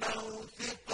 موثق